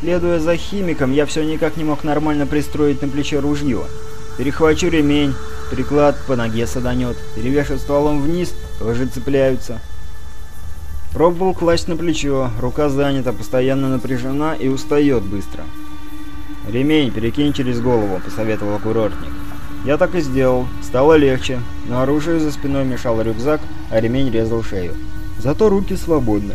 Следуя за химиком, я все никак не мог нормально пристроить на плечо ружье. Перехвачу ремень, приклад по ноге саданет, перевешу стволом вниз, тоже цепляются. Пробовал класть на плечо, рука занята, постоянно напряжена и устает быстро. «Ремень перекинь через голову», — посоветовал курортник. Я так и сделал. Стало легче, но оружие за спиной мешал рюкзак, а ремень резал шею. Зато руки свободны.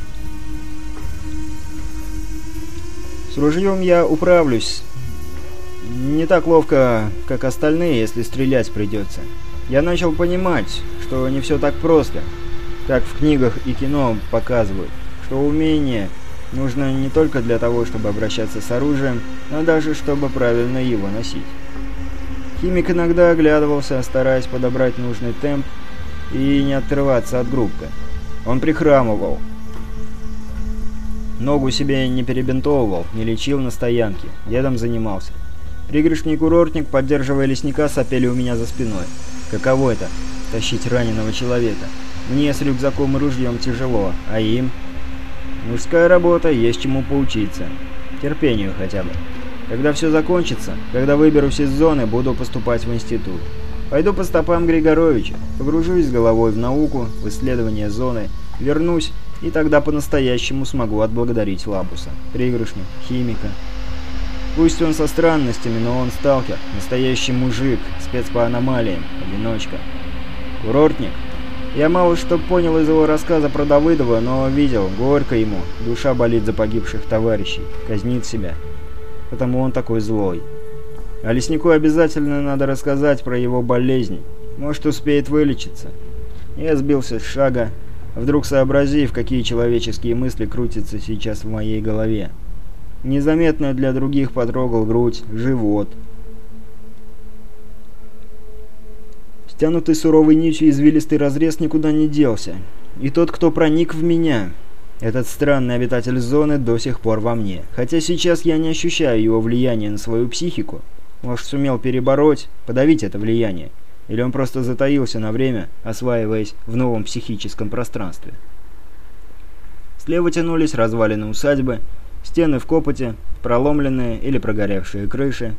С ружьем я управлюсь. Не так ловко, как остальные, если стрелять придется. Я начал понимать, что не все так просто, как в книгах и кино показывают, что умение нужно не только для того, чтобы обращаться с оружием, но даже чтобы правильно его носить. Химик иногда оглядывался, стараясь подобрать нужный темп и не отрываться от группы. Он прихрамывал. Ногу себе не перебинтовывал, не лечил на стоянке. Дедом занимался. Пригоршний курортник, поддерживая лесника, сопели у меня за спиной. Каково это — тащить раненого человека? Мне с рюкзаком и ружьем тяжело, а им? Мужская работа, есть чему поучиться. Терпению хотя бы. Когда все закончится, когда выберусь из зоны, буду поступать в институт. Пойду по стопам Григоровича, погружусь головой в науку, в исследование зоны, вернусь, и тогда по-настоящему смогу отблагодарить Лабуса, пригоршню, химика. Пусть он со странностями, но он сталкер, настоящий мужик, спец по аномалиям, одиночка. Курортник. Я мало что понял из его рассказа про Давыдова, но видел, горько ему, душа болит за погибших товарищей, казнит себя потому он такой злой. А леснику обязательно надо рассказать про его болезни. Может, успеет вылечиться. Я сбился с шага, вдруг сообразив, какие человеческие мысли крутятся сейчас в моей голове. Незаметно для других потрогал грудь, живот. Стянутый суровой нитью извилистый разрез никуда не делся. И тот, кто проник в меня, этот странный обитатель зоны до сих пор во мне. Хотя сейчас я не ощущаю его влияния на свою психику. Может, сумел перебороть, подавить это влияние. Или он просто затаился на время, осваиваясь в новом психическом пространстве. Слева тянулись развалины усадьбы, стены в копоте, проломленные или прогоревшие крыши.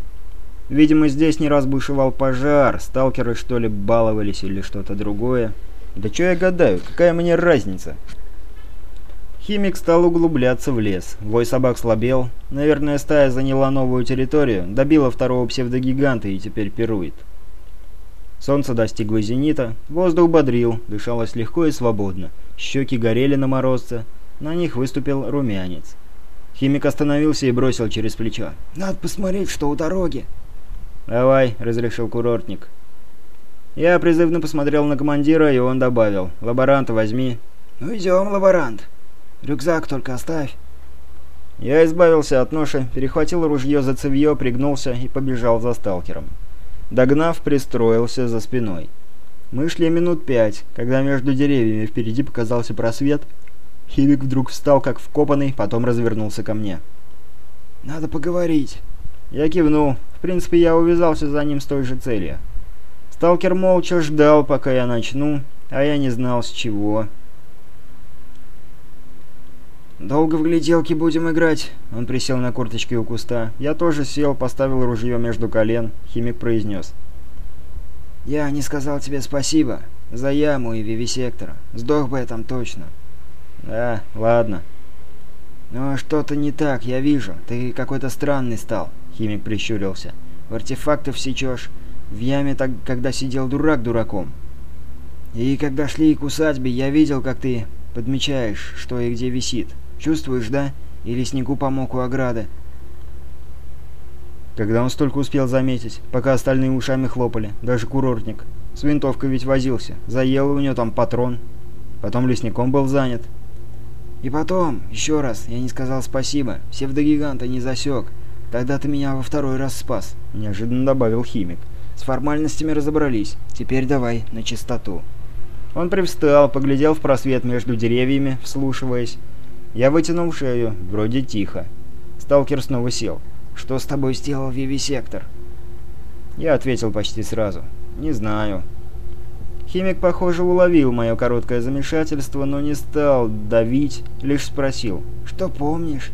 Видимо, здесь не раз бушевал пожар, сталкеры что ли баловались или что-то другое. Да что я гадаю, какая мне разница? Химик стал углубляться в лес. Вой собак слабел. Наверное, стая заняла новую территорию, добила второго псевдогиганта и теперь пирует. Солнце достигло зенита, воздух бодрил, дышалось легко и свободно. Щеки горели на морозце, на них выступил румянец. Химик остановился и бросил через плечо. «Надо посмотреть, что у дороги». «Давай», — разрешил курортник. Я призывно посмотрел на командира, и он добавил. «Лаборанта возьми». «Ну идем, лаборант». Рюкзак только оставь». Я избавился от ноши, перехватил ружье за цевье, пригнулся и побежал за сталкером. Догнав, пристроился за спиной. Мы шли минут пять, когда между деревьями впереди показался просвет. Хивик вдруг встал как вкопанный, потом развернулся ко мне. «Надо поговорить». Я кивнул. В принципе, я увязался за ним с той же целью. Сталкер молча ждал, пока я начну, а я не знал с чего. «Долго в гляделки будем играть?» Он присел на корточки у куста. Я тоже сел, поставил ружье между колен. Химик произнес. «Я не сказал тебе спасибо за яму и вивисектора. Сдох бы я там точно». «Да, ладно». «Но что-то не так, я вижу. Ты какой-то странный стал», — химик прищурился. «В артефакты всечешь. В яме, так, когда сидел дурак дураком. И когда шли к усадьбе, я видел, как ты подмечаешь, что и где висит. Чувствуешь, да? И леснику помог у ограды. Когда он столько успел заметить, пока остальные ушами хлопали, даже курортник. С винтовкой ведь возился, заел у него там патрон. Потом лесником был занят. И потом, еще раз, я не сказал спасибо, псевдогиганта не засек. Тогда ты меня во второй раз спас, неожиданно добавил химик. С формальностями разобрались, теперь давай на чистоту. Он привстал, поглядел в просвет между деревьями, вслушиваясь. Я вытянул шею, вроде тихо. Сталкер снова сел. «Что с тобой сделал Вивисектор?» Я ответил почти сразу. «Не знаю». Химик, похоже, уловил мое короткое замешательство, но не стал давить, лишь спросил. «Что помнишь?»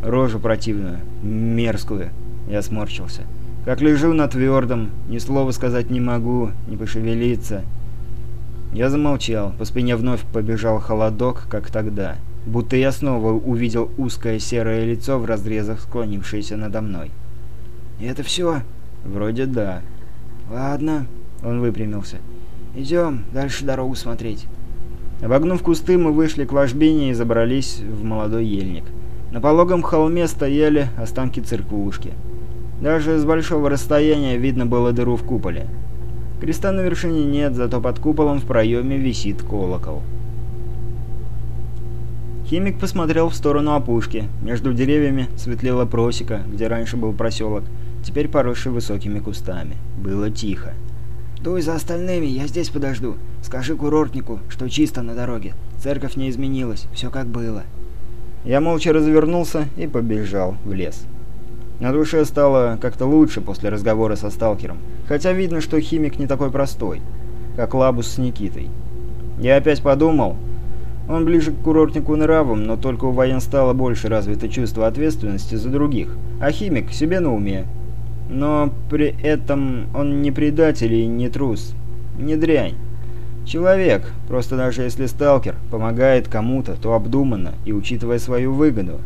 рожу противную, мерзкую. Я сморщился. Как лежу на твердом, ни слова сказать не могу, не пошевелиться. Я замолчал, по спине вновь побежал холодок, как тогда. Будто я снова увидел узкое серое лицо в разрезах, склонившееся надо мной. «И это все?» «Вроде да». «Ладно», — он выпрямился. «Идем дальше дорогу смотреть». Обогнув кусты, мы вышли к ложбине и забрались в молодой ельник. На пологом холме стояли останки церквушки. Даже с большого расстояния видно было дыру в куполе. Креста на вершине нет, зато под куполом в проеме висит колокол. Химик посмотрел в сторону опушки. Между деревьями светлела просека, где раньше был проселок, теперь поросший высокими кустами. Было тихо. «Дуй за остальными, я здесь подожду. Скажи курортнику, что чисто на дороге. Церковь не изменилась, все как было». Я молча развернулся и побежал в лес. На душе стало как-то лучше после разговора со сталкером, хотя видно, что химик не такой простой, как Лабус с Никитой. Я опять подумал, он ближе к курортнику нравом, но только у воен стало больше развито чувство ответственности за других, а химик себе на уме. Но при этом он не предатель и не трус, не дрянь. Человек, просто даже если сталкер помогает кому-то, то обдуманно и учитывая свою выгоду.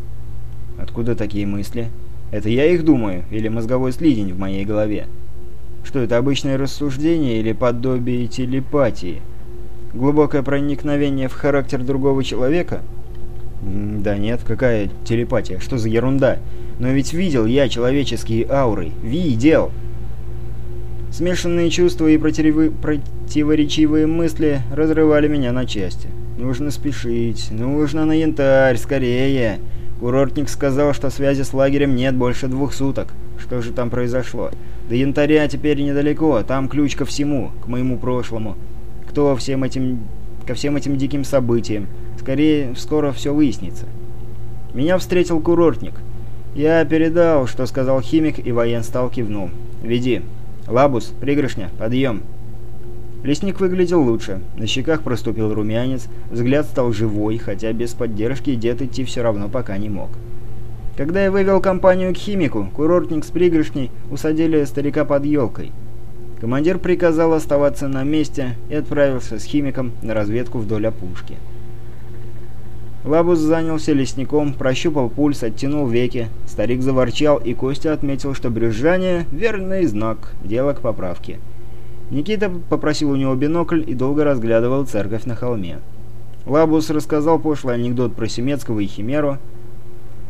Откуда такие мысли? Это я их думаю, или мозговой слизень в моей голове? Что это, обычное рассуждение или подобие телепатии? Глубокое проникновение в характер другого человека? Да нет, какая телепатия, что за ерунда? Но ведь видел я человеческие ауры, видел! Смешанные чувства и противоречивые мысли разрывали меня на части. Нужно спешить, нужно на янтарь, скорее! Курортник сказал, что связи с лагерем нет больше двух суток. Что же там произошло? До янтаря теперь недалеко, там ключ ко всему, к моему прошлому. Кто всем этим... ко всем этим диким событиям. Скорее, скоро все выяснится. Меня встретил курортник. Я передал, что сказал химик, и воен стал кивнул. «Веди. Лабус, пригоршня, подъем». Лесник выглядел лучше, на щеках проступил румянец, взгляд стал живой, хотя без поддержки дед идти все равно пока не мог. Когда я вывел компанию к химику, курортник с пригоршней усадили старика под елкой. Командир приказал оставаться на месте и отправился с химиком на разведку вдоль опушки. Лабус занялся лесником, прощупал пульс, оттянул веки. Старик заворчал, и Костя отметил, что брюзжание — верный знак, дело к поправке. Никита попросил у него бинокль и долго разглядывал церковь на холме. Лабус рассказал пошлый анекдот про Семецкого и Химеру.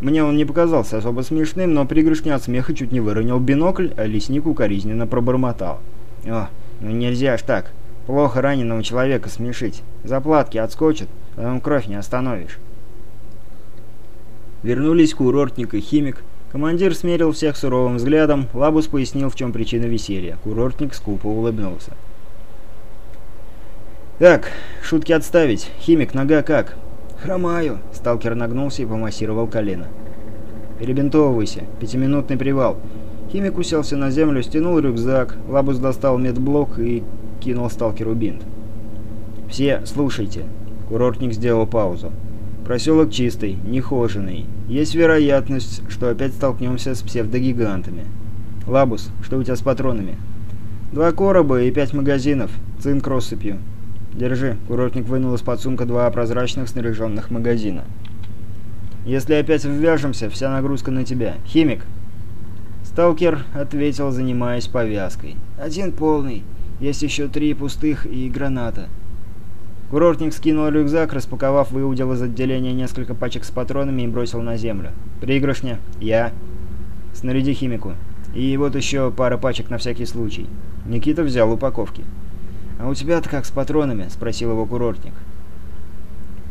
Мне он не показался особо смешным, но Пригоршня от смеха чуть не выронил бинокль, а лесник укоризненно пробормотал. «О, ну нельзя ж так. Плохо раненого человека смешить. Заплатки отскочат, потом кровь не остановишь». Вернулись курортник и химик, Командир смерил всех суровым взглядом, Лабус пояснил, в чем причина веселья. Курортник скупо улыбнулся. «Так, шутки отставить. Химик, нога как?» «Хромаю». Сталкер нагнулся и помассировал колено. «Перебинтовывайся. Пятиминутный привал». Химик уселся на землю, стянул рюкзак, Лабус достал медблок и кинул сталкеру бинт. «Все, слушайте». Курортник сделал паузу. Проселок чистый, нехоженный. Есть вероятность, что опять столкнемся с псевдогигантами. Лабус, что у тебя с патронами? Два короба и пять магазинов. Цинк россыпью. Держи. Курортник вынул из подсумка два прозрачных снаряженных магазина. Если опять ввяжемся, вся нагрузка на тебя. Химик. Сталкер ответил, занимаясь повязкой. Один полный. Есть еще три пустых и граната. Курортник скинул рюкзак, распаковав, выудил из отделения несколько пачек с патронами и бросил на землю. «Пригоршня. Я. Снаряди химику. И вот еще пара пачек на всякий случай». Никита взял упаковки. «А у тебя-то как с патронами?» – спросил его курортник.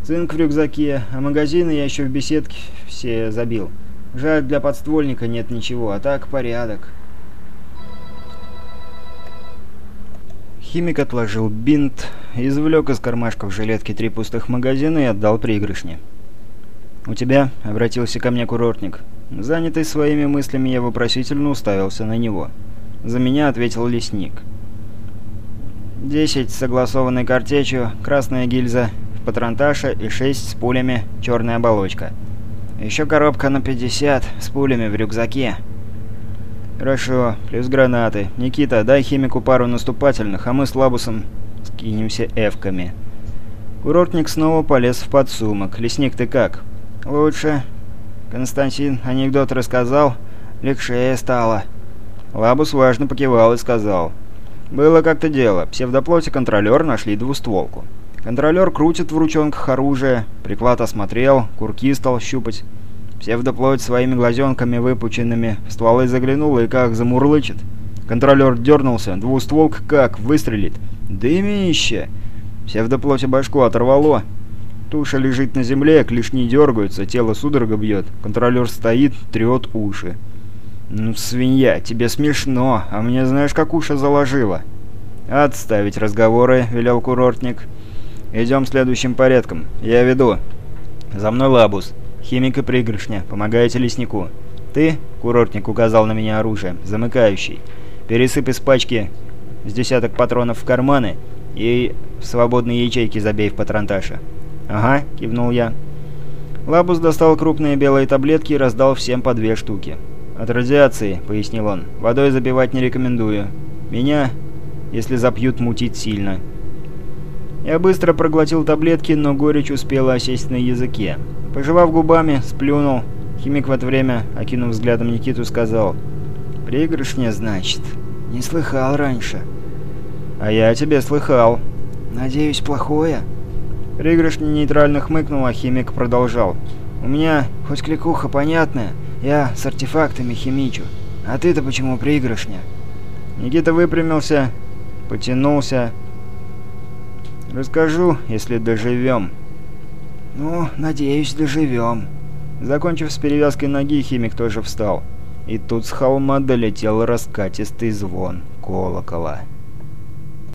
«Цинк в рюкзаке, а магазины я еще в беседке все забил. Жаль, для подствольника нет ничего, а так порядок». Химик отложил бинт, извлек из кармашков жилетки три пустых магазина и отдал пригоршни. «У тебя?» — обратился ко мне курортник. Занятый своими мыслями, я вопросительно уставился на него. За меня ответил лесник. «Десять с согласованной картечью, красная гильза, патронташа и шесть с пулями, черная оболочка. Еще коробка на 50 с пулями в рюкзаке. Хорошо, плюс гранаты. Никита, дай химику пару наступательных, а мы с Лабусом скинемся эвками. Курортник снова полез в подсумок. Лесник, ты как? Лучше. Константин анекдот рассказал, легче стало. Лабус важно покивал и сказал. Было как-то дело. В псевдоплоте контролер нашли двустволку. Контролер крутит в ручонках оружие, приклад осмотрел, курки стал щупать. Псевдоплоть своими глазенками выпученными в стволы заглянула и как замурлычет. Контролер дернулся, двустволк как, выстрелит. Дымище! Псевдоплоти башку оторвало. Туша лежит на земле, клешни дергаются, тело судорога бьет. Контролер стоит, трет уши. «Ну, свинья, тебе смешно, а мне знаешь, как уши заложило?» «Отставить разговоры», — велел курортник. «Идем следующим порядком. Я веду. За мной лабус. Химик и пригоршня. Помогаете леснику. Ты, — курортник указал на меня оружие, — замыкающий. Пересыпь из пачки с десяток патронов в карманы и в свободные ячейки забей в патронташе». «Ага», — кивнул я. Лабус достал крупные белые таблетки и раздал всем по две штуки. «От радиации», — пояснил он. «Водой забивать не рекомендую. Меня, если запьют, мутить сильно». Я быстро проглотил таблетки, но горечь успела осесть на языке. Пожевав губами, сплюнул. Химик в это время, окинув взглядом Никиту, сказал. «Пригоршня, значит. Не слыхал раньше». «А я тебе слыхал». «Надеюсь, плохое?» Пригоршня нейтрально хмыкнул, а химик продолжал. «У меня хоть кликуха понятная, я с артефактами химичу. А ты-то почему пригоршня?» Никита выпрямился, потянулся. «Расскажу, если доживем». «Ну, надеюсь, доживем». Закончив с перевязкой ноги, химик тоже встал. И тут с холма долетел раскатистый звон колокола.